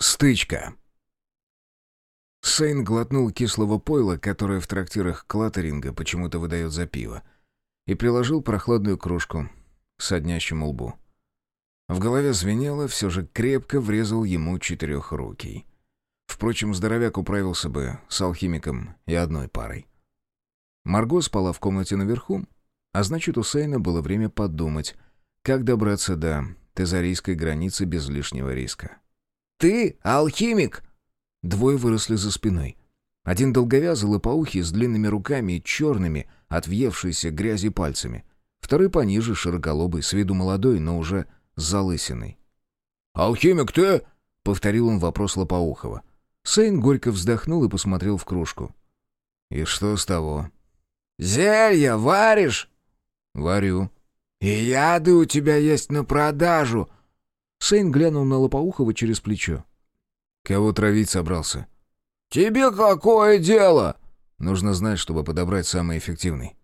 Стычка. Сейн глотнул кислого пойла, которое в трактирах Клаттеринга почему-то выдает за пиво, и приложил прохладную кружку к соднящему лбу. В голове звенело, все же крепко врезал ему четырехрукий. Впрочем, здоровяк управился бы с алхимиком и одной парой. Марго спала в комнате наверху, а значит, у Сейна было время подумать, как добраться до тезарийской границы без лишнего риска. «Ты алхимик!» Двое выросли за спиной. Один долговязый лопоухий с длинными руками и черными, от въевшейся грязи пальцами. Второй пониже, широколобый, с виду молодой, но уже залысиной. «Алхимик ты?» — повторил он вопрос Лопоухова. Сейн горько вздохнул и посмотрел в кружку. «И что с того?» «Зелья варишь?» «Варю». «И яды у тебя есть на продажу?» Сейн глянул на Лопоухова через плечо. «Кого травить собрался?» «Тебе какое дело?» «Нужно знать, чтобы подобрать самый эффективный».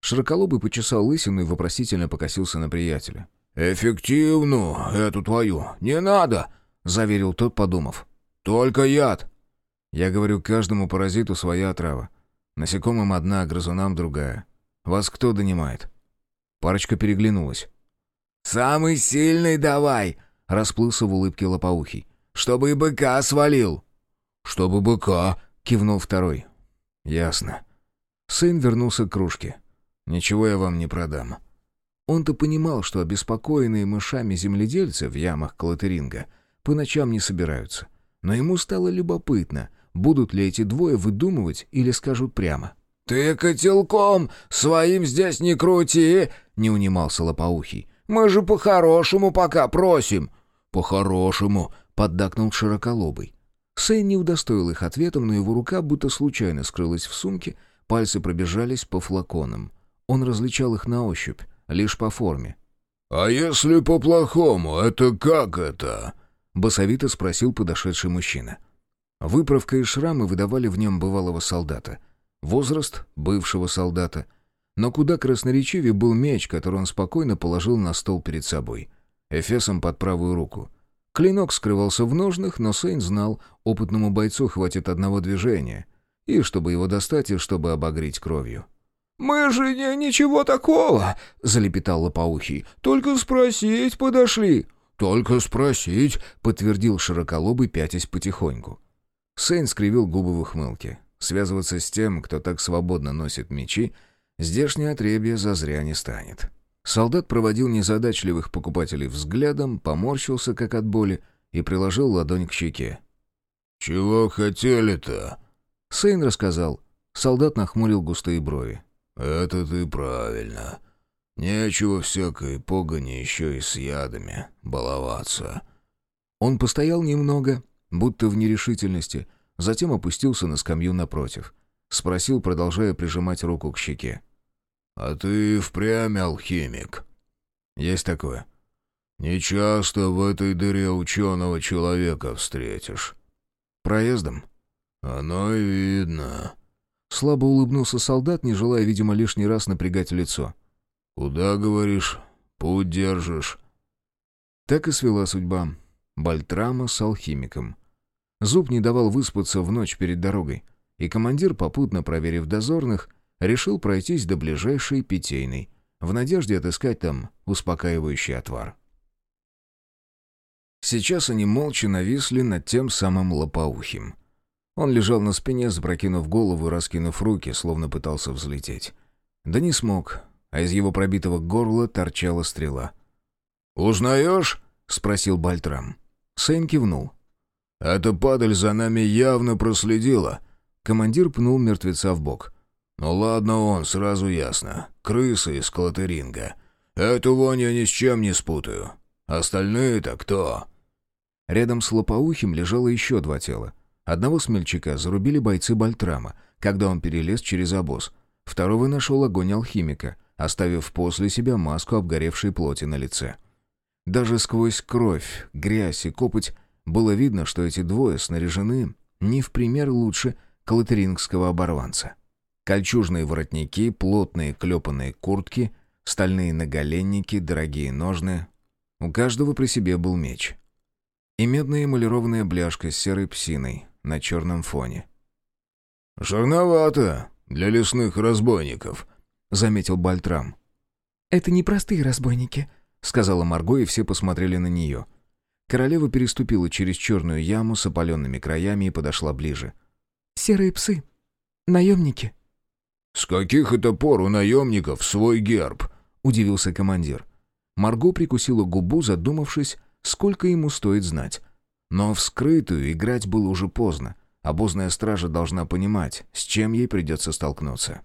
Широколобый почесал лысину и вопросительно покосился на приятеля. «Эффективную, эту твою, не надо!» — заверил тот, подумав. «Только яд!» «Я говорю, каждому паразиту своя отрава. Насекомым одна, грызунам другая. Вас кто донимает?» Парочка переглянулась. «Самый сильный давай!» — расплылся в улыбке лопоухий. «Чтобы и быка свалил!» «Чтобы быка!» — кивнул второй. «Ясно». Сын вернулся к кружке. «Ничего я вам не продам». Он-то понимал, что обеспокоенные мышами земледельцы в ямах Клатеринга по ночам не собираются. Но ему стало любопытно, будут ли эти двое выдумывать или скажут прямо. «Ты котелком своим здесь не крути!» — не унимался лопоухий. Мы же по-хорошему пока просим». «По-хорошему», — поддакнул широколобый. Сэй не удостоил их ответом, но его рука будто случайно скрылась в сумке, пальцы пробежались по флаконам. Он различал их на ощупь, лишь по форме. «А если по-плохому, это как это?» — басовито спросил подошедший мужчина. Выправка и шрамы выдавали в нем бывалого солдата. Возраст бывшего солдата — но куда красноречивее был меч, который он спокойно положил на стол перед собой. Эфесом под правую руку. Клинок скрывался в ножнах, но Сейн знал, опытному бойцу хватит одного движения. И чтобы его достать, и чтобы обогреть кровью. «Мы же не, ничего такого!» — залепетал Лопоухий. «Только спросить подошли!» «Только спросить!» — подтвердил широколобый, пятясь потихоньку. Сейн скривил губы в ухмылке. Связываться с тем, кто так свободно носит мечи, Здешнее отребье зазря не станет. Солдат проводил незадачливых покупателей взглядом, поморщился, как от боли, и приложил ладонь к щеке. «Чего хотели-то?» Сейн рассказал. Солдат нахмурил густые брови. «Это ты правильно. Нечего всякой погони еще и с ядами баловаться». Он постоял немного, будто в нерешительности, затем опустился на скамью напротив. Спросил, продолжая прижимать руку к щеке. «А ты впрямь алхимик?» «Есть такое». «Нечасто в этой дыре ученого человека встретишь». «Проездом?» «Оно и видно». Слабо улыбнулся солдат, не желая, видимо, лишний раз напрягать лицо. «Куда, говоришь, путь держишь?» Так и свела судьба. Бальтрама с алхимиком. Зуб не давал выспаться в ночь перед дорогой, и командир, попутно проверив дозорных, решил пройтись до ближайшей питейной, в надежде отыскать там успокаивающий отвар. Сейчас они молча нависли над тем самым лопоухим. Он лежал на спине, запрокинув голову и раскинув руки, словно пытался взлететь. Да не смог, а из его пробитого горла торчала стрела. «Узнаешь?» — спросил Бальтрам. Сэйн кивнул. «Эта падаль за нами явно проследила». Командир пнул мертвеца в бок. «Ну ладно он, сразу ясно. Крысы из Клатеринга. Эту вонь я ни с чем не спутаю. Остальные-то кто?» Рядом с лопоухим лежало еще два тела. Одного смельчака зарубили бойцы Бальтрама, когда он перелез через обоз. Второго нашел огонь алхимика, оставив после себя маску обгоревшей плоти на лице. Даже сквозь кровь, грязь и копоть было видно, что эти двое снаряжены не в пример лучше калатерингского оборванца. Кольчужные воротники, плотные клепанные куртки, стальные наголенники, дорогие ножны. У каждого при себе был меч. и медная эмалированная бляшка с серой псиной на черном фоне. «Жирновато для лесных разбойников», — заметил Бальтрам. «Это не простые разбойники», — сказала Марго, и все посмотрели на нее. Королева переступила через черную яму с опаленными краями и подошла ближе. «Серые псы. Наемники». «С каких это пор у наемников свой герб?» — удивился командир. Марго прикусила губу, задумавшись, сколько ему стоит знать. Но в скрытую играть было уже поздно. Обозная стража должна понимать, с чем ей придется столкнуться.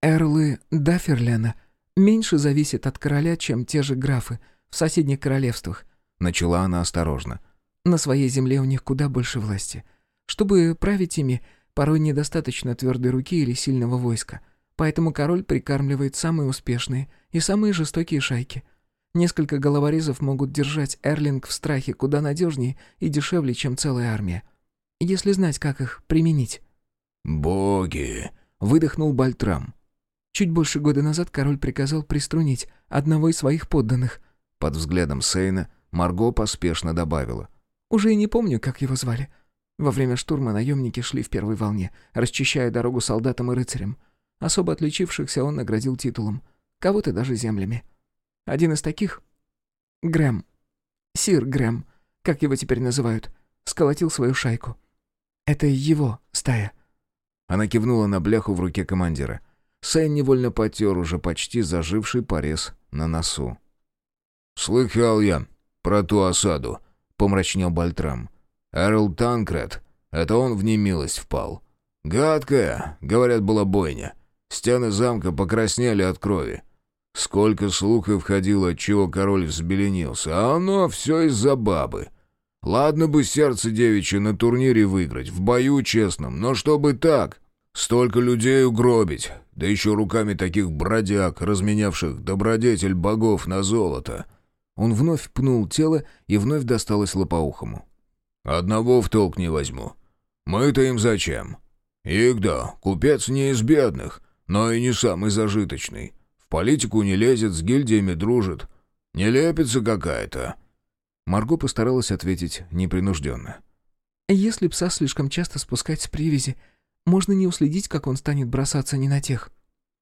«Эрлы Дафферлена меньше зависят от короля, чем те же графы в соседних королевствах», — начала она осторожно. «На своей земле у них куда больше власти. Чтобы править ими, порой недостаточно твердой руки или сильного войска, поэтому король прикармливает самые успешные и самые жестокие шайки — Несколько головорезов могут держать Эрлинг в страхе куда надежнее и дешевле, чем целая армия. Если знать, как их применить. «Боги!» — выдохнул Бальтрам. Чуть больше года назад король приказал приструнить одного из своих подданных. Под взглядом Сейна Марго поспешно добавила. «Уже и не помню, как его звали. Во время штурма наемники шли в первой волне, расчищая дорогу солдатам и рыцарям. Особо отличившихся он наградил титулом, кого-то даже землями. Один из таких, Грэм, Сир Грэм, как его теперь называют, сколотил свою шайку. Это его стая. Она кивнула на бляху в руке командира. Сэн невольно потер уже почти заживший порез на носу. «Слыхал я про ту осаду», — помрачнел Бальтрам. «Эрл Танкред, это он в немилость впал. Гадкая, говорят, была бойня. Стены замка покраснели от крови. Сколько слухов ходило, чего король взбеленился, а оно все из-за бабы. Ладно бы сердце девичье на турнире выиграть, в бою честном, но чтобы так, столько людей угробить, да еще руками таких бродяг, разменявших добродетель богов на золото. Он вновь пнул тело и вновь досталось лопоухому. «Одного в толк не возьму. Мы-то им зачем? Игда, купец не из бедных, но и не самый зажиточный. В политику не лезет, с гильдиями дружит. Не лепится какая-то». Марго постаралась ответить непринужденно. «Если пса слишком часто спускать с привязи, можно не уследить, как он станет бросаться не на тех».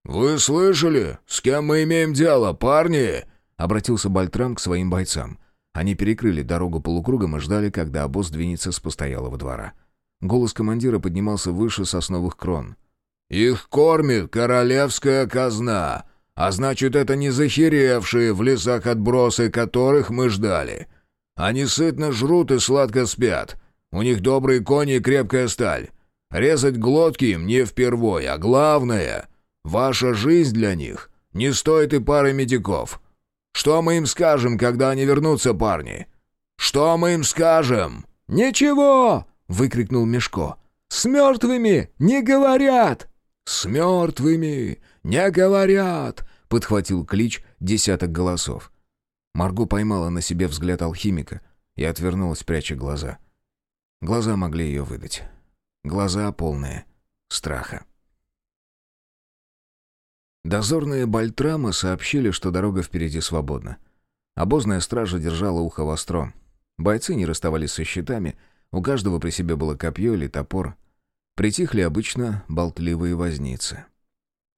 «Вы слышали? С кем мы имеем дело, парни?» — обратился Бальтрам к своим бойцам. Они перекрыли дорогу полукругом и ждали, когда обоз двинется с постоялого двора. Голос командира поднимался выше сосновых крон. «Их кормит королевская казна. А значит, это не захеревшие в лесах отбросы, которых мы ждали. Они сытно жрут и сладко спят. У них добрые кони и крепкая сталь. Резать глотки им не впервой, а главное — ваша жизнь для них не стоит и пары медиков. Что мы им скажем, когда они вернутся, парни? Что мы им скажем?» «Ничего!» — выкрикнул Мешко. «С мертвыми не говорят!» «С мертвыми не говорят!» — подхватил клич десяток голосов. Марго поймала на себе взгляд алхимика и отвернулась, пряча глаза. Глаза могли ее выдать. Глаза полные страха. Дозорные Бальтрама сообщили, что дорога впереди свободна. Обозная стража держала ухо востро. Бойцы не расставались со щитами, у каждого при себе было копье или топор. Притихли обычно болтливые возницы.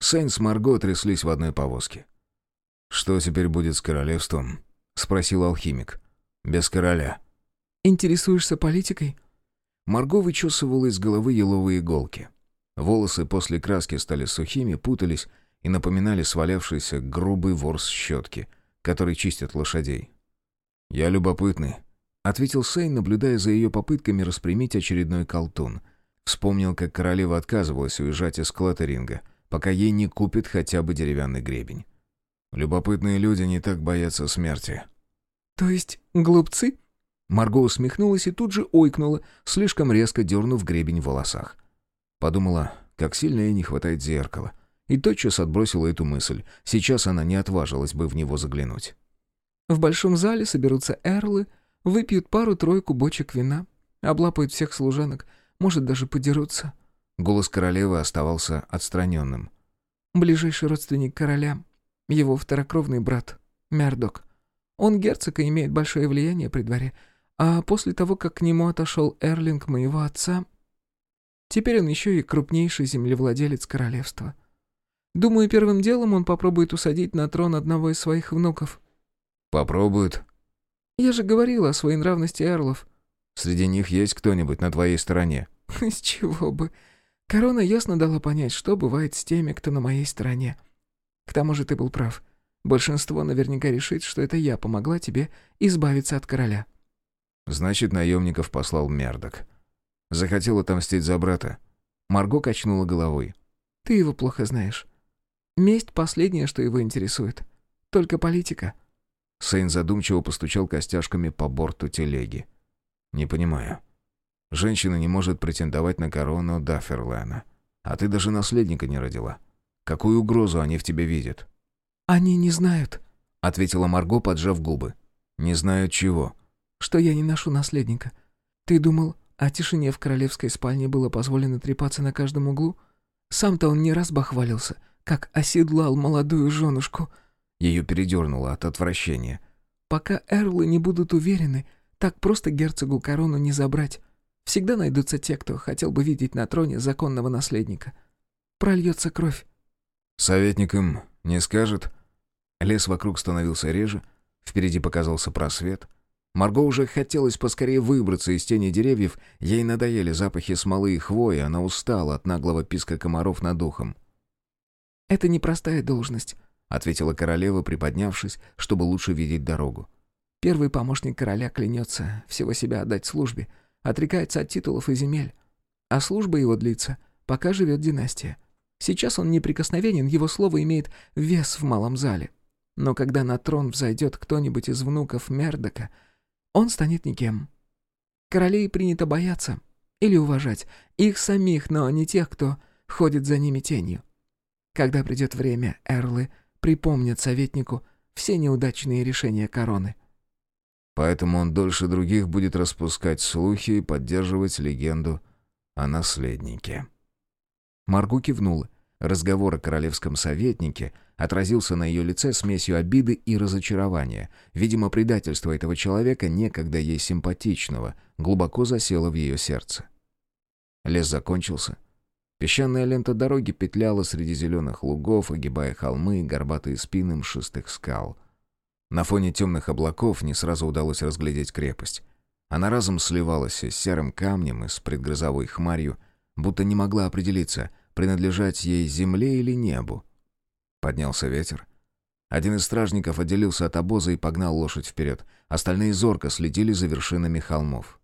Сейн с Марго тряслись в одной повозке. «Что теперь будет с королевством?» — спросил алхимик. «Без короля». «Интересуешься политикой?» Марго вычесывала из головы еловые иголки. Волосы после краски стали сухими, путались и напоминали свалявшийся грубый ворс щетки, который чистят лошадей. «Я любопытный», — ответил Сейн, наблюдая за ее попытками распрямить очередной колтун — Вспомнил, как королева отказывалась уезжать из Клаттеринга, пока ей не купит хотя бы деревянный гребень. Любопытные люди не так боятся смерти. «То есть глупцы?» Марго усмехнулась и тут же ойкнула, слишком резко дернув гребень в волосах. Подумала, как сильно ей не хватает зеркала. И тотчас отбросила эту мысль. Сейчас она не отважилась бы в него заглянуть. «В большом зале соберутся эрлы, выпьют пару-тройку бочек вина, облапают всех служанок, может, даже подерутся». Голос королевы оставался отстраненным. «Ближайший родственник короля, его второкровный брат, Мердок. Он герцог и имеет большое влияние при дворе, А после того, как к нему отошел Эрлинг моего отца, теперь он еще и крупнейший землевладелец королевства. Думаю, первым делом он попробует усадить на трон одного из своих внуков». «Попробует?» «Я же говорил о своей нравности Эрлов». «Среди них есть кто-нибудь на твоей стороне?» «С чего бы? Корона ясно дала понять, что бывает с теми, кто на моей стороне. К тому же ты был прав. Большинство наверняка решит, что это я помогла тебе избавиться от короля». «Значит, наемников послал Мердок. Захотел отомстить за брата». Марго качнула головой. «Ты его плохо знаешь. Месть — последнее, что его интересует. Только политика». Сейн задумчиво постучал костяшками по борту телеги. «Не понимаю. Женщина не может претендовать на корону Дафферлена. А ты даже наследника не родила. Какую угрозу они в тебе видят?» «Они не знают», — ответила Марго, поджав губы. «Не знают чего?» «Что я не ношу наследника. Ты думал, о тишине в королевской спальне было позволено трепаться на каждом углу? Сам-то он не раз бахвалился, как оседлал молодую женушку». Ее передернуло от отвращения. «Пока эрлы не будут уверены, так просто герцогу корону не забрать. Всегда найдутся те, кто хотел бы видеть на троне законного наследника. Прольется кровь». «Советникам не скажет?» Лес вокруг становился реже, впереди показался просвет. Марго уже хотелось поскорее выбраться из тени деревьев, ей надоели запахи смолы и хвои, она устала от наглого писка комаров над ухом. «Это непростая должность», — ответила королева, приподнявшись, чтобы лучше видеть дорогу. «Первый помощник короля клянется всего себя отдать службе, отрекается от титулов и земель. А служба его длится, пока живет династия. Сейчас он неприкосновенен, его слово имеет вес в малом зале. Но когда на трон взойдет кто-нибудь из внуков Мердока, он станет никем. Королей принято бояться или уважать их самих, но не тех, кто ходит за ними тенью. Когда придет время, эрлы припомнят советнику все неудачные решения короны. Поэтому он дольше других будет распускать слухи и поддерживать легенду о наследнике. Маргу кивнула. Разговор о королевском советнике отразился на ее лице смесью обиды и разочарования. Видимо, предательство этого человека, некогда ей симпатичного, глубоко засело в ее сердце. Лес закончился. Песчаная лента дороги петляла среди зеленых лугов, огибая холмы и горбатые спины мшистых скал. На фоне темных облаков не сразу удалось разглядеть крепость. Она разом сливалась с серым камнем и с предгрозовой хмарью, будто не могла определиться, принадлежать ей земле или небу. Поднялся ветер. Один из стражников отделился от обоза и погнал лошадь вперед. Остальные зорко следили за вершинами холмов.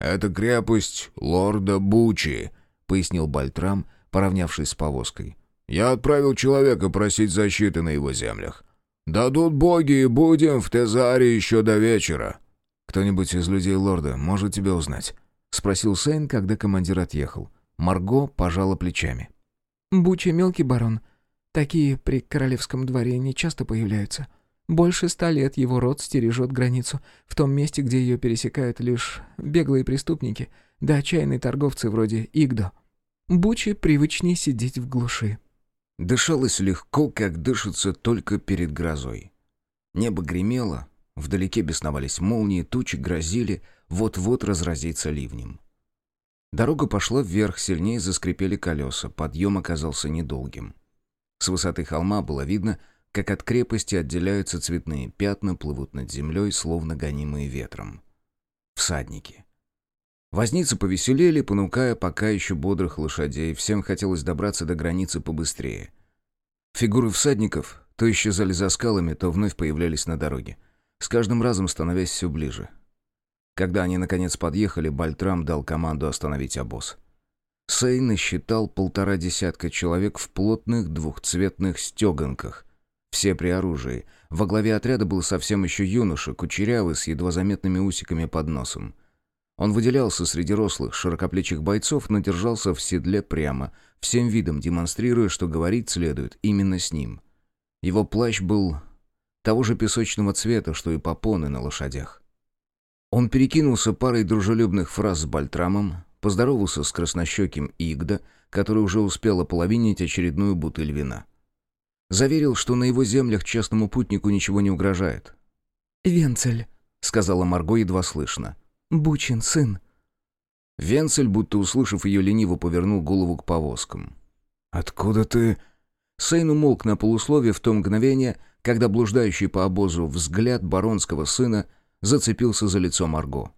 «Это крепость лорда Бучи», пояснил Бальтрам, поравнявшись с повозкой. «Я отправил человека просить защиты на его землях. Дадут боги, и будем в Тезаре еще до вечера». «Кто-нибудь из людей лорда может тебя узнать?» — спросил Сейн, когда командир отъехал. Марго пожала плечами. «Буча мелкий барон. Такие при королевском дворе не часто появляются. Больше ста лет его род стережет границу, в том месте, где ее пересекают лишь беглые преступники, да отчаянные торговцы вроде Игдо. Бучи привычнее сидеть в глуши. Дышалось легко, как дышится только перед грозой. Небо гремело, вдалеке бесновались молнии, тучи грозили, вот-вот разразиться ливнем. Дорога пошла вверх, сильнее заскрипели колеса, подъем оказался недолгим. С высоты холма было видно, как от крепости отделяются цветные пятна, плывут над землей, словно гонимые ветром. Всадники. Возницы повеселели, понукая пока еще бодрых лошадей, всем хотелось добраться до границы побыстрее. Фигуры всадников то исчезали за скалами, то вновь появлялись на дороге, с каждым разом становясь все ближе. Когда они наконец подъехали, Бальтрам дал команду остановить обоз. Сейн насчитал полтора десятка человек в плотных двухцветных стеганках, все при оружии. Во главе отряда был совсем еще юноша, кучерявый, с едва заметными усиками под носом. Он выделялся среди рослых, широкоплечих бойцов, но держался в седле прямо, всем видом демонстрируя, что говорить следует именно с ним. Его плащ был того же песочного цвета, что и попоны на лошадях. Он перекинулся парой дружелюбных фраз с Бальтрамом, поздоровался с краснощеким Игда, который уже успел ополовинить очередную бутыль вина. Заверил, что на его землях честному путнику ничего не угрожает. «Венцель», — сказала Марго едва слышно. «Бучин, сын». Венцель, будто услышав ее, лениво повернул голову к повозкам. «Откуда ты...» Сейн умолк на полусловие в то мгновение, когда блуждающий по обозу взгляд баронского сына зацепился за лицо Марго.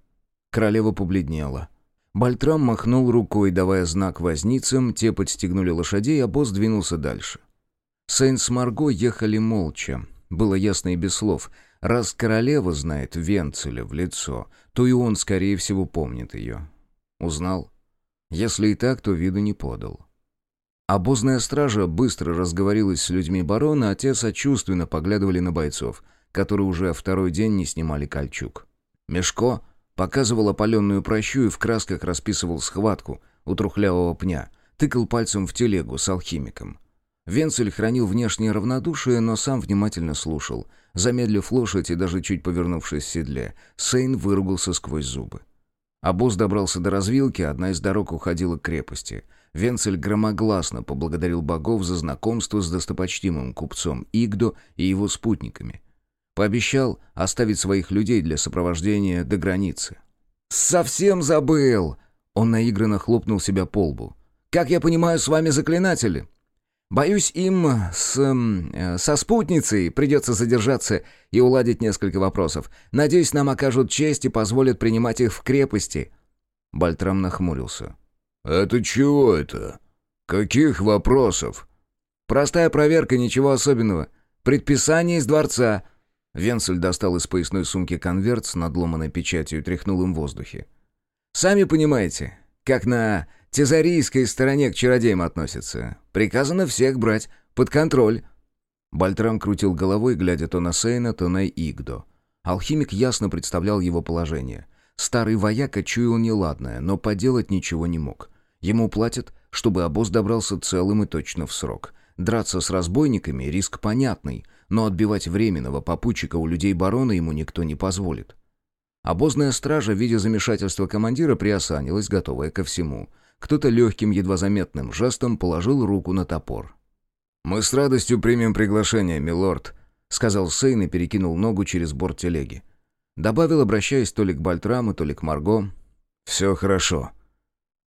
Королева побледнела. Бальтрам махнул рукой, давая знак возницам, те подстегнули лошадей, а босс двинулся дальше. Сейн Марго ехали молча. Было ясно и без слов. Раз королева знает Венцеля в лицо, то и он, скорее всего, помнит ее. Узнал? Если и так, то виду не подал. Обозная стража быстро разговорилась с людьми барона, а те сочувственно поглядывали на бойцов, которые уже второй день не снимали кольчуг. Мешко показывал опаленную прощу и в красках расписывал схватку у трухлявого пня, тыкал пальцем в телегу с алхимиком. Венцель хранил внешнее равнодушие, но сам внимательно слушал. Замедлив лошадь и даже чуть повернувшись в седле, Сейн выругался сквозь зубы. Обоз добрался до развилки, одна из дорог уходила к крепости — Венцель громогласно поблагодарил богов за знакомство с достопочтимым купцом Игдо и его спутниками. Пообещал оставить своих людей для сопровождения до границы. «Совсем забыл!» Он наигранно хлопнул себя по лбу. «Как я понимаю, с вами заклинатели?» Боюсь, им с... Э, со спутницей придется задержаться и уладить несколько вопросов. Надеюсь, нам окажут честь и позволят принимать их в крепости». Бальтрам нахмурился. «Это чего это? Каких вопросов?» «Простая проверка, ничего особенного. Предписание из дворца». Венцель достал из поясной сумки конверт с надломанной печатью и тряхнул им в воздухе. «Сами понимаете, как на тезарийской стороне к чародеям относятся. Приказано всех брать под контроль». Бальтрам крутил головой, глядя то на Сейна, то на Игдо. Алхимик ясно представлял его положение. Старый вояка чуял неладное, но поделать ничего не мог. Ему платят, чтобы обоз добрался целым и точно в срок. Драться с разбойниками — риск понятный, но отбивать временного попутчика у людей барона ему никто не позволит. Обозная стража, видя замешательство командира, приосанилась, готовая ко всему. Кто-то легким, едва заметным жестом положил руку на топор. «Мы с радостью примем приглашение, милорд», — сказал Сейн и перекинул ногу через борт телеги. Добавил, обращаясь то ли к Бальтраму, то ли к Марго. «Все хорошо».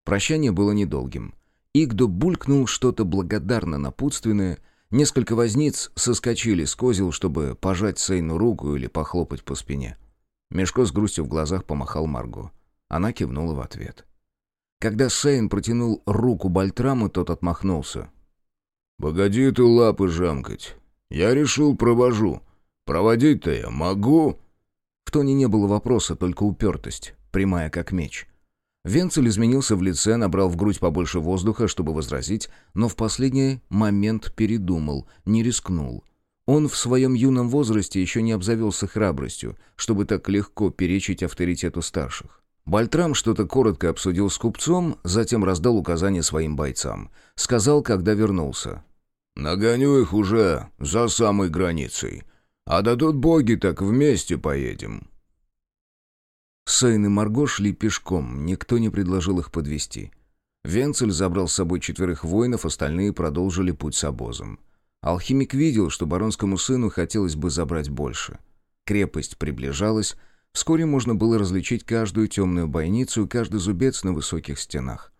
Прощание было недолгим. Игдо булькнул что-то благодарно напутственное. Несколько возниц соскочили с козел, чтобы пожать Сейну руку или похлопать по спине. Мешко с грустью в глазах помахал Марго. Она кивнула в ответ. Когда Сейн протянул руку Бальтраму, тот отмахнулся. «Погоди ты лапы жамкать. Я решил, провожу. Проводить-то я могу?» В тоне не было вопроса, только упертость, прямая как меч. Венцель изменился в лице, набрал в грудь побольше воздуха, чтобы возразить, но в последний момент передумал, не рискнул. Он в своем юном возрасте еще не обзавелся храбростью, чтобы так легко перечить авторитету старших. Бальтрам что-то коротко обсудил с купцом, затем раздал указания своим бойцам. Сказал, когда вернулся. «Нагоню их уже за самой границей. А дадут боги, так вместе поедем». Сейн и Марго шли пешком, никто не предложил их подвести. Венцель забрал с собой четверых воинов, остальные продолжили путь с обозом. Алхимик видел, что баронскому сыну хотелось бы забрать больше. Крепость приближалась, вскоре можно было различить каждую темную бойницу и каждый зубец на высоких стенах.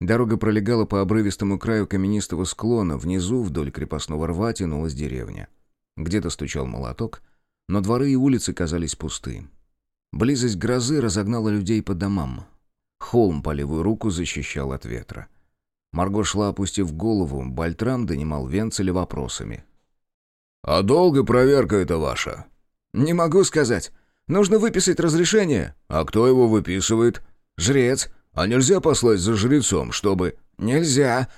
Дорога пролегала по обрывистому краю каменистого склона, внизу вдоль крепостного рва тянулась деревня. Где-то стучал молоток, но дворы и улицы казались пусты. Близость грозы разогнала людей по домам. Холм по левую руку защищал от ветра. Марго шла, опустив голову, Бальтрам донимал Венцеля вопросами. «А долго проверка эта ваша?» «Не могу сказать. Нужно выписать разрешение». «А кто его выписывает?» «Жрец». «А нельзя послать за жрецом, чтобы...» «Нельзя».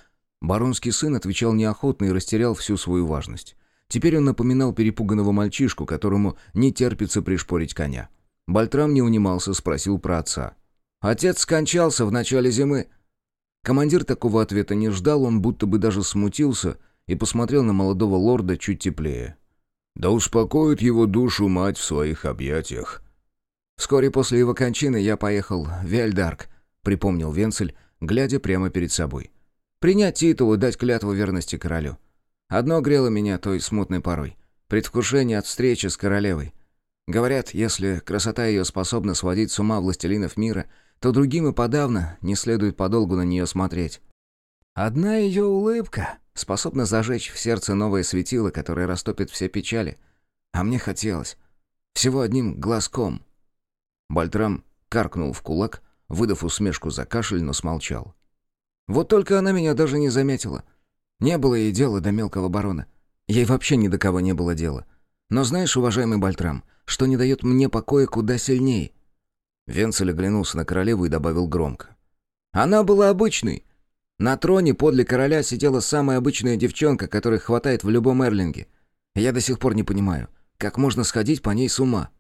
Баронский сын отвечал неохотно и растерял всю свою важность. Теперь он напоминал перепуганного мальчишку, которому не терпится пришпорить коня. Бальтрам не унимался, спросил про отца. «Отец скончался в начале зимы». Командир такого ответа не ждал, он будто бы даже смутился и посмотрел на молодого лорда чуть теплее. «Да успокоит его душу мать в своих объятиях». «Вскоре после его кончины я поехал в Вельдарк», — припомнил Венцель, глядя прямо перед собой. «Принять титул и дать клятву верности королю. Одно грело меня той смутной порой. Предвкушение от встречи с королевой. Говорят, если красота ее способна сводить с ума властелинов мира, то другим и подавно не следует подолгу на нее смотреть. Одна ее улыбка способна зажечь в сердце новое светило, которое растопит все печали. А мне хотелось. Всего одним глазком. Бальтрам каркнул в кулак, выдав усмешку за кашель, но смолчал. Вот только она меня даже не заметила. Не было ей дела до мелкого барона. Ей вообще ни до кого не было дела. Но знаешь, уважаемый Бальтрам, что не дает мне покоя куда сильнее. Венцель оглянулся на королеву и добавил громко. Она была обычной. На троне подле короля сидела самая обычная девчонка, которой хватает в любом эрлинге. Я до сих пор не понимаю, как можно сходить по ней с ума.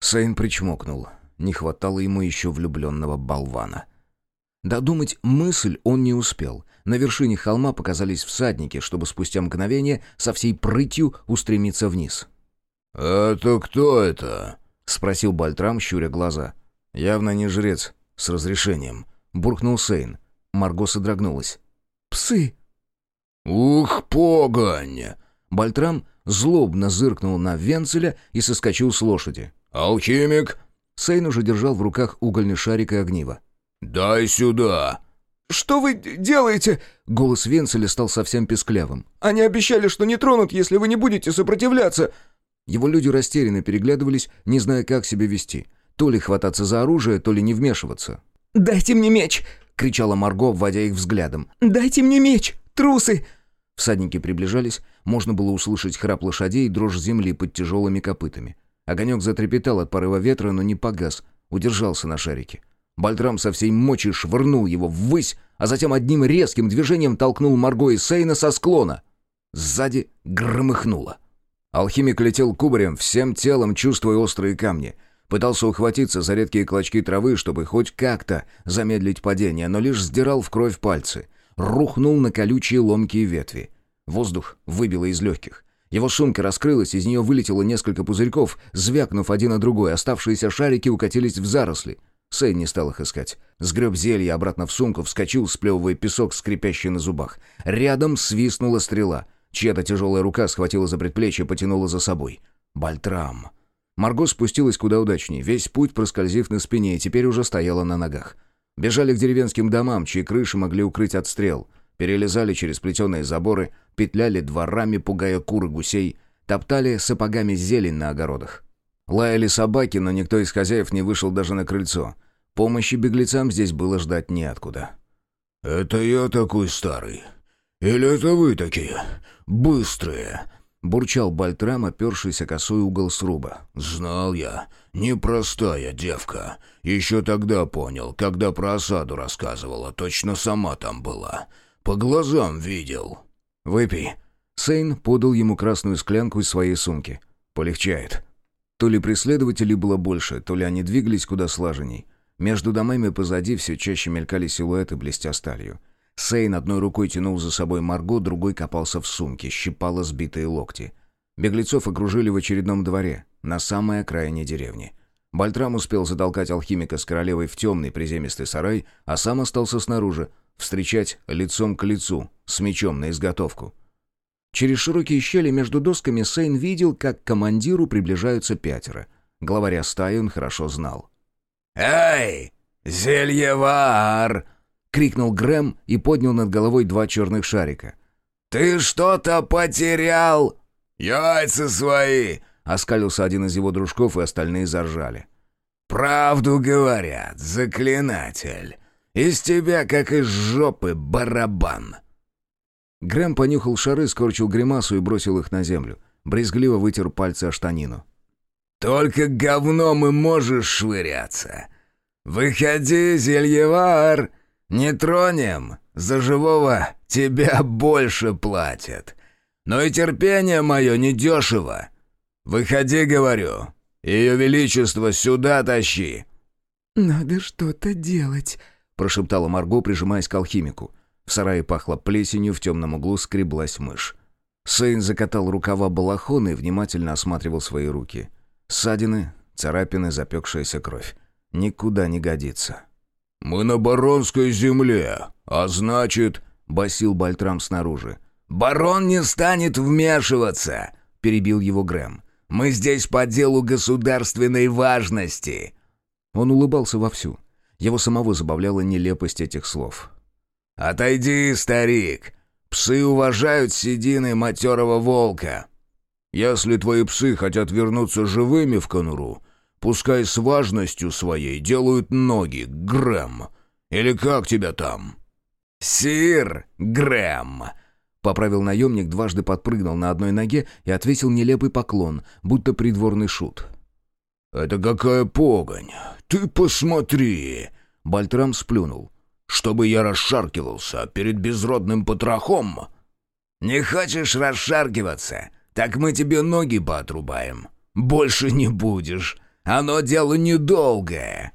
Сейн причмокнул. Не хватало ему еще влюбленного болвана. Додумать мысль он не успел. На вершине холма показались всадники, чтобы спустя мгновение со всей прытью устремиться вниз. «Это кто это?» — спросил Бальтрам, щуря глаза. «Явно не жрец. С разрешением». Буркнул Сейн. Марго содрогнулась. «Псы!» «Ух, погонь!» Бальтрам злобно зыркнул на Венцеля и соскочил с лошади. «Алхимик!» Сейн уже держал в руках угольный шарик и огниво. «Дай сюда!» «Что вы делаете?» Голос Венцеля стал совсем песклявым. «Они обещали, что не тронут, если вы не будете сопротивляться!» Его люди растерянно переглядывались, не зная, как себя вести. То ли хвататься за оружие, то ли не вмешиваться. «Дайте мне меч!» — кричала Марго, вводя их взглядом. «Дайте мне меч! Трусы!» Всадники приближались, можно было услышать храп лошадей и дрожь земли под тяжелыми копытами. Огонек затрепетал от порыва ветра, но не погас, удержался на шарике. Бальтрам со всей мочи швырнул его ввысь, а затем одним резким движением толкнул Марго и Сейна со склона. Сзади громыхнуло. Алхимик летел кубарем, всем телом чувствуя острые камни. Пытался ухватиться за редкие клочки травы, чтобы хоть как-то замедлить падение, но лишь сдирал в кровь пальцы. Рухнул на колючие ломкие ветви. Воздух выбило из легких. Его сумка раскрылась, из нее вылетело несколько пузырьков, звякнув один на другой, оставшиеся шарики укатились в заросли. Сэй не стал их искать. Сгреб зелье обратно в сумку, вскочил, сплевывая песок, скрипящий на зубах. Рядом свистнула стрела. Чья-то тяжелая рука схватила за предплечье, потянула за собой. Бальтрам. Марго спустилась куда удачнее, весь путь проскользив на спине, и теперь уже стояла на ногах. Бежали к деревенским домам, чьи крыши могли укрыть от стрел. Перелезали через плетеные заборы, петляли дворами, пугая кур и гусей, топтали сапогами зелень на огородах. Лаяли собаки, но никто из хозяев не вышел даже на крыльцо. Помощи беглецам здесь было ждать неоткуда. «Это я такой старый? Или это вы такие? Быстрые?» Бурчал Бальтрам, опершийся косой угол сруба. «Знал я. Непростая девка. Еще тогда понял, когда про осаду рассказывала. Точно сама там была. По глазам видел». «Выпей». Сейн подал ему красную склянку из своей сумки. «Полегчает». То ли преследователей было больше, то ли они двигались куда слаженней. Между домами позади все чаще мелькали силуэты, блестя сталью. Сейн одной рукой тянул за собой Марго, другой копался в сумке, щипало сбитые локти. Беглецов окружили в очередном дворе, на самой окраине деревни. Бальтрам успел затолкать алхимика с королевой в темный приземистый сарай, а сам остался снаружи, встречать лицом к лицу, с мечом на изготовку. Через широкие щели между досками Сейн видел, как к командиру приближаются пятеро. Главаря стаи он хорошо знал. «Эй, зельевар!» — крикнул Грэм и поднял над головой два черных шарика. «Ты что-то потерял!» «Яйца свои!» — оскалился один из его дружков, и остальные заржали. «Правду говорят, заклинатель. Из тебя, как из жопы, барабан!» Грэм понюхал шары, скорчил гримасу и бросил их на землю. Брезгливо вытер пальцы о штанину. «Только говном и можешь швыряться. Выходи, зельевар! Не тронем, за живого тебя больше платят. Но и терпение мое недешево. Выходи, говорю, ее величество сюда тащи». «Надо что-то делать», — прошептала Марго, прижимаясь к алхимику. В сарае пахло плесенью, в темном углу скреблась мышь. Сейн закатал рукава балахона и внимательно осматривал свои руки. Ссадины, царапины, запекшаяся кровь. Никуда не годится. «Мы на баронской земле, а значит...» — басил Бальтрам снаружи. «Барон не станет вмешиваться!» — перебил его Грэм. Мы здесь по делу государственной важности!» Он улыбался вовсю. Его самого забавляла нелепость этих слов. «Отойди, старик! Псы уважают седины матерого волка!» «Если твои псы хотят вернуться живыми в конуру, пускай с важностью своей делают ноги, Грэм. Или как тебя там?» «Сир Грэм!» Поправил наемник, дважды подпрыгнул на одной ноге и отвесил нелепый поклон, будто придворный шут. «Это какая погонь! Ты посмотри!» Бальтрам сплюнул. «Чтобы я расшаркивался перед безродным потрохом!» «Не хочешь расшаркиваться? Так мы тебе ноги поотрубаем. Больше не будешь. Оно дело недолгое!»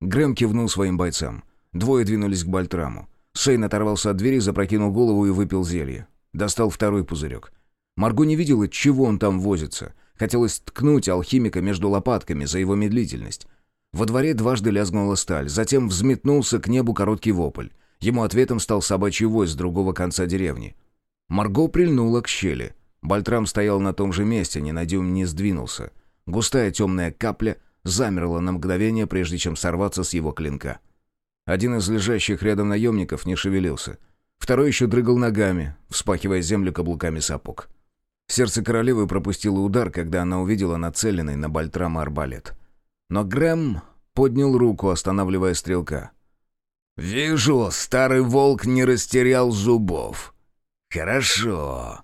Грэм кивнул своим бойцам. Двое двинулись к Бальтраму. Шейн оторвался от двери, запрокинул голову и выпил зелье. Достал второй пузырек. Марго не видела, чего он там возится. Хотелось ткнуть алхимика между лопатками за его медлительность. Во дворе дважды лязгнула сталь, затем взметнулся к небу короткий вопль. Ему ответом стал собачий вой с другого конца деревни. Марго прильнула к щели. Бальтрам стоял на том же месте, ни на дюйм не сдвинулся. Густая темная капля замерла на мгновение, прежде чем сорваться с его клинка. Один из лежащих рядом наемников не шевелился. Второй еще дрыгал ногами, вспахивая землю каблуками сапог. Сердце королевы пропустило удар, когда она увидела нацеленный на Бальтрама арбалет. Но Грэм поднял руку, останавливая стрелка. «Вижу, старый волк не растерял зубов. Хорошо».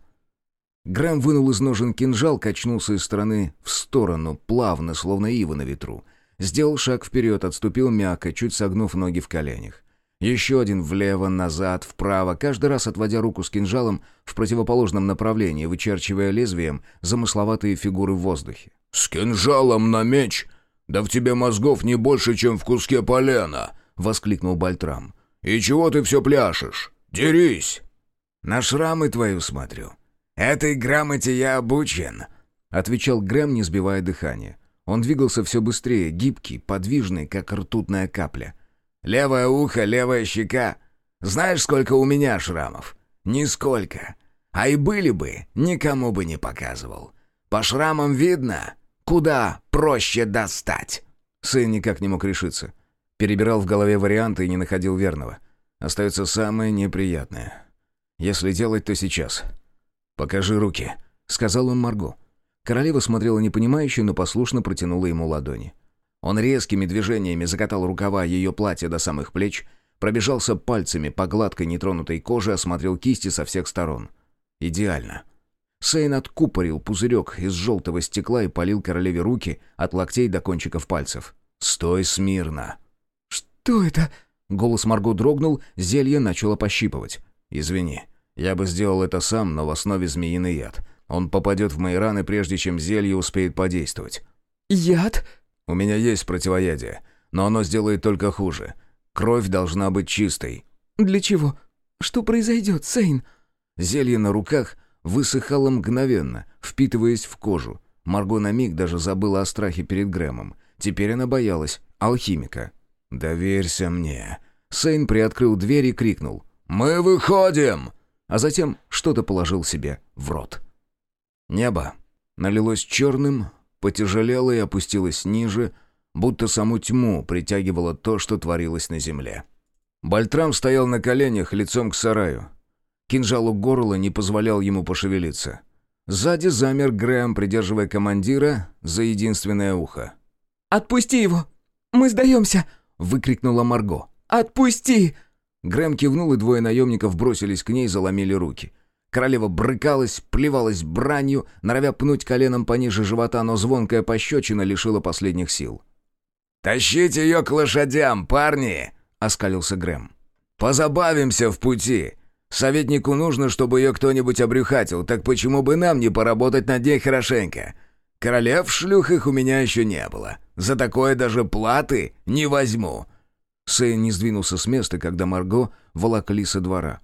Грэм вынул из ножен кинжал, качнулся из стороны в сторону, плавно, словно ива на ветру. Сделал шаг вперед, отступил мягко, чуть согнув ноги в коленях. Еще один влево, назад, вправо, каждый раз отводя руку с кинжалом в противоположном направлении, вычерчивая лезвием замысловатые фигуры в воздухе. «С кинжалом на меч? Да в тебе мозгов не больше, чем в куске полена!» — воскликнул Бальтрам. «И чего ты все пляшешь? Дерись!» «На шрамы твою смотрю. Этой грамоте я обучен», — отвечал Грэм, не сбивая дыхания. Он двигался все быстрее, гибкий, подвижный, как ртутная капля. «Левое ухо, левая щека. Знаешь, сколько у меня шрамов? Нисколько. А и были бы, никому бы не показывал. По шрамам видно, куда проще достать». Сын никак не мог решиться. Перебирал в голове варианты и не находил верного. Остается самое неприятное. Если делать, то сейчас. «Покажи руки», — сказал он Марго. Королева смотрела непонимающе, но послушно протянула ему ладони. Он резкими движениями закатал рукава ее платья до самых плеч, пробежался пальцами по гладкой нетронутой коже, осмотрел кисти со всех сторон. Идеально. Сейн откупорил пузырек из желтого стекла и полил королеве руки от локтей до кончиков пальцев. «Стой смирно!» «Что это?» Голос Марго дрогнул, зелье начало пощипывать. «Извини, я бы сделал это сам, но в основе змеиный яд. Он попадет в мои раны, прежде чем зелье успеет подействовать. «Яд?» «У меня есть противоядие, но оно сделает только хуже. Кровь должна быть чистой». «Для чего? Что произойдет, Сейн?» Зелье на руках высыхало мгновенно, впитываясь в кожу. Марго на миг даже забыла о страхе перед Грэмом. Теперь она боялась алхимика. «Доверься мне». Сейн приоткрыл дверь и крикнул. «Мы выходим!» А затем что-то положил себе в рот. Небо налилось черным, потяжелело и опустилось ниже, будто саму тьму притягивало то, что творилось на земле. Бальтрам стоял на коленях, лицом к сараю. Кинжал у горла не позволял ему пошевелиться. Сзади замер Грэм, придерживая командира за единственное ухо. «Отпусти его! Мы сдаемся!» — выкрикнула Марго. «Отпусти!» Грэм кивнул, и двое наемников бросились к ней, заломили руки — Королева брыкалась, плевалась бранью, норовя пнуть коленом пониже живота, но звонкая пощечина лишила последних сил. «Тащите ее к лошадям, парни!» — оскалился Грэм. «Позабавимся в пути. Советнику нужно, чтобы ее кто-нибудь обрюхатил, так почему бы нам не поработать над ней хорошенько? Королев в шлюхах у меня еще не было. За такое даже платы не возьму». Сэй не сдвинулся с места, когда Марго волокли со двора.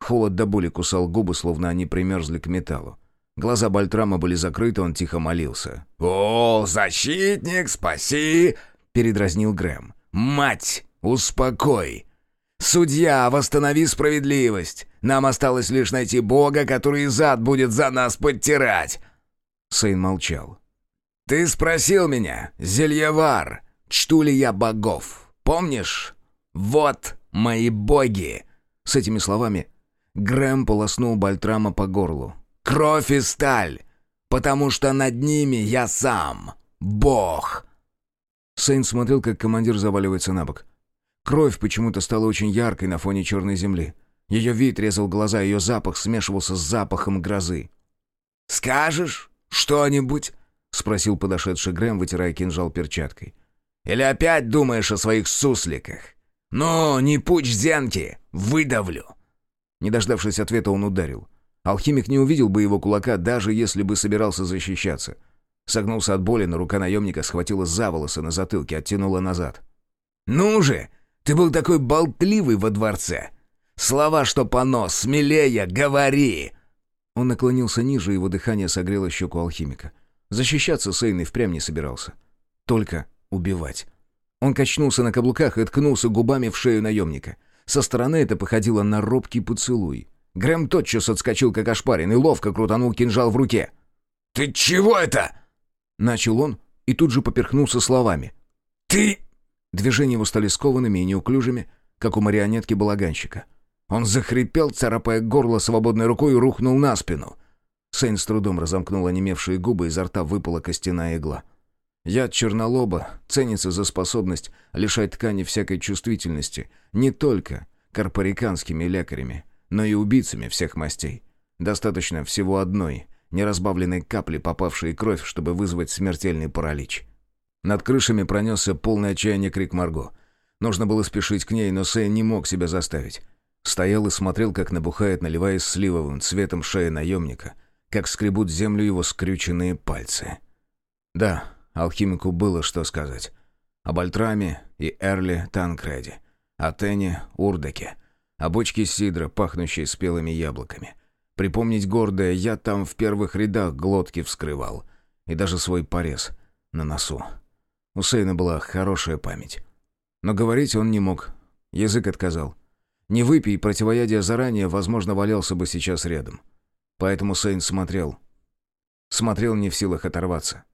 Холод до боли кусал губы, словно они примерзли к металлу. Глаза Бальтрама были закрыты, он тихо молился. «О, защитник, спаси!» — передразнил Грэм. «Мать, успокой! Судья, восстанови справедливость! Нам осталось лишь найти Бога, который зад будет за нас подтирать!» Сейн молчал. «Ты спросил меня, Зельевар, чту ли я богов? Помнишь? Вот мои боги!» С этими словами Грэм полоснул Бальтрама по горлу. «Кровь и сталь! Потому что над ними я сам, бог!» Сейн смотрел, как командир заваливается на бок. Кровь почему-то стала очень яркой на фоне черной земли. Ее вид резал глаза, ее запах смешивался с запахом грозы. «Скажешь что-нибудь?» — спросил подошедший Грэм, вытирая кинжал перчаткой. «Или опять думаешь о своих сусликах? Ну, не пучь зенки, выдавлю!» Не дождавшись ответа, он ударил. Алхимик не увидел бы его кулака, даже если бы собирался защищаться. Согнулся от боли, но рука наемника схватила за волосы на затылке, оттянула назад. «Ну же! Ты был такой болтливый во дворце! Слова, что понос, смелее, говори!» Он наклонился ниже, его дыхание согрело щеку алхимика. Защищаться Сейн и впрямь не собирался. Только убивать. Он качнулся на каблуках и ткнулся губами в шею наемника. Со стороны это походило на робкий поцелуй. Грэм тотчас отскочил, как ошпарен, и ловко крутанул кинжал в руке. «Ты чего это?» Начал он и тут же поперхнулся словами. «Ты...» Движения его стали скованными и неуклюжими, как у марионетки балаганщика. Он захрипел, царапая горло свободной рукой, и рухнул на спину. Сейн с трудом разомкнул онемевшие губы, изо рта выпала костяная игла. Яд чернолоба ценится за способность лишать ткани всякой чувствительности не только карпариканскими лекарями, но и убийцами всех мастей. Достаточно всего одной, неразбавленной капли, попавшей кровь, чтобы вызвать смертельный паралич. Над крышами пронесся полный отчаяния крик Марго. Нужно было спешить к ней, но Сейн не мог себя заставить. Стоял и смотрел, как набухает, наливаясь сливовым цветом шея наемника, как скребут землю его скрюченные пальцы. Да, алхимику было что сказать. Об Альтраме и Эрли Танкреде, о Тене Урдаке, о бочке сидра, пахнущей спелыми яблоками. Припомнить гордое, я там в первых рядах глотки вскрывал. И даже свой порез на носу. У Сейна была хорошая память. Но говорить он не мог. Язык отказал. Не выпей противоядие заранее, возможно, валялся бы сейчас рядом. Поэтому Сейн смотрел. Смотрел не в силах оторваться.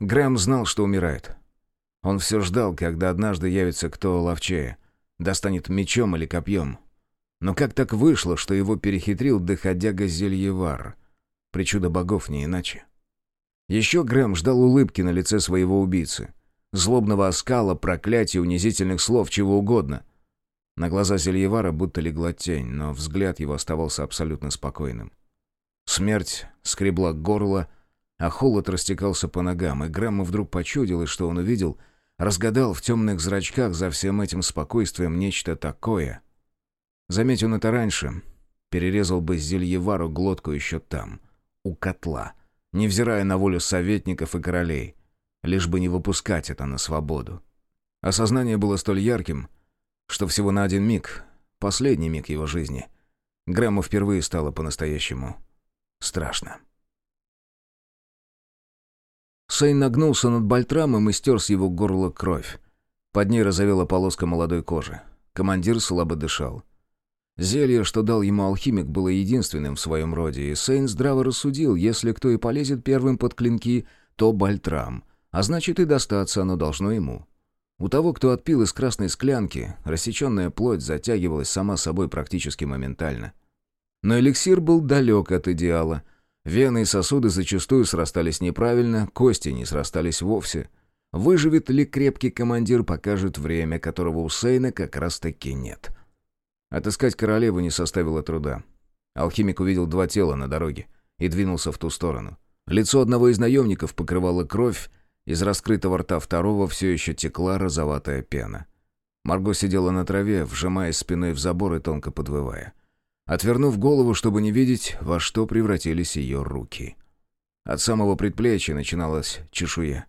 Грэм знал, что умирает. Он все ждал, когда однажды явится кто ловчее. Достанет мечом или копьем. Но как так вышло, что его перехитрил доходяга Зельевар? Причуда богов не иначе. Еще Грэм ждал улыбки на лице своего убийцы злобного оскала, проклятия, унизительных слов, чего угодно. На глаза Зельевара будто легла тень, но взгляд его оставался абсолютно спокойным. Смерть скребла горло, а холод растекался по ногам, и Грэму вдруг почудилось, что он увидел, разгадал в темных зрачках за всем этим спокойствием нечто такое. Заметь он это раньше, перерезал бы Зельевару глотку еще там, у котла, невзирая на волю советников и королей — лишь бы не выпускать это на свободу. Осознание было столь ярким, что всего на один миг, последний миг его жизни, Грэму впервые стало по-настоящему страшно. Сейн нагнулся над Бальтрамом и стер с его горла кровь. Под ней разовела полоска молодой кожи. Командир слабо дышал. Зелье, что дал ему алхимик, было единственным в своем роде, и Сейн здраво рассудил, если кто и полезет первым под клинки, то Бальтрам — а значит, и достаться оно должно ему. У того, кто отпил из красной склянки, рассеченная плоть затягивалась сама собой практически моментально. Но эликсир был далек от идеала. Вены и сосуды зачастую срастались неправильно, кости не срастались вовсе. Выживет ли крепкий командир, покажет время, которого у Сейна как раз-таки нет. Отыскать королеву не составило труда. Алхимик увидел два тела на дороге и двинулся в ту сторону. Лицо одного из наемников покрывало кровь, из раскрытого рта второго все еще текла розоватая пена. Марго сидела на траве, вжимаясь спиной в забор и тонко подвывая. Отвернув голову, чтобы не видеть, во что превратились ее руки. От самого предплечья начиналась чешуя.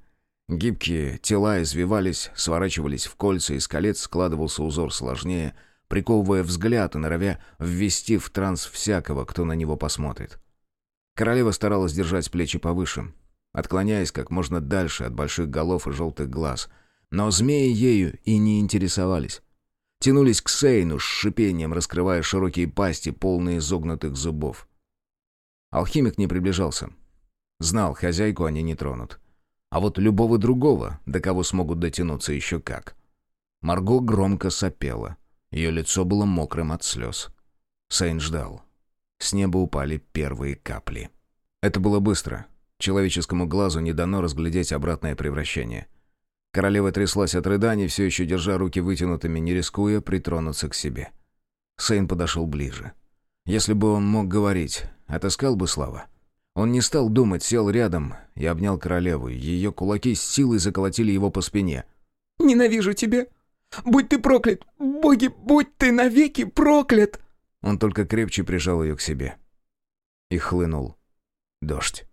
Гибкие тела извивались, сворачивались в кольца, из колец складывался узор сложнее, приковывая взгляд и норовя ввести в транс всякого, кто на него посмотрит. Королева старалась держать плечи повыше, отклоняясь как можно дальше от больших голов и желтых глаз. Но змеи ею и не интересовались. Тянулись к Сейну с шипением, раскрывая широкие пасти, полные изогнутых зубов. Алхимик не приближался. Знал, хозяйку они не тронут. А вот любого другого, до кого смогут дотянуться еще как. Марго громко сопела. Ее лицо было мокрым от слез. Сейн ждал. С неба упали первые капли. Это было быстро. Человеческому глазу не дано разглядеть обратное превращение. Королева тряслась от рыданий, все еще держа руки вытянутыми, не рискуя притронуться к себе. Сейн подошел ближе. Если бы он мог говорить, отыскал бы слова. Он не стал думать, сел рядом и обнял королеву. Ее кулаки с силой заколотили его по спине. «Ненавижу тебя! Будь ты проклят! Боги, будь ты навеки проклят!» Он только крепче прижал ее к себе. И хлынул дождь.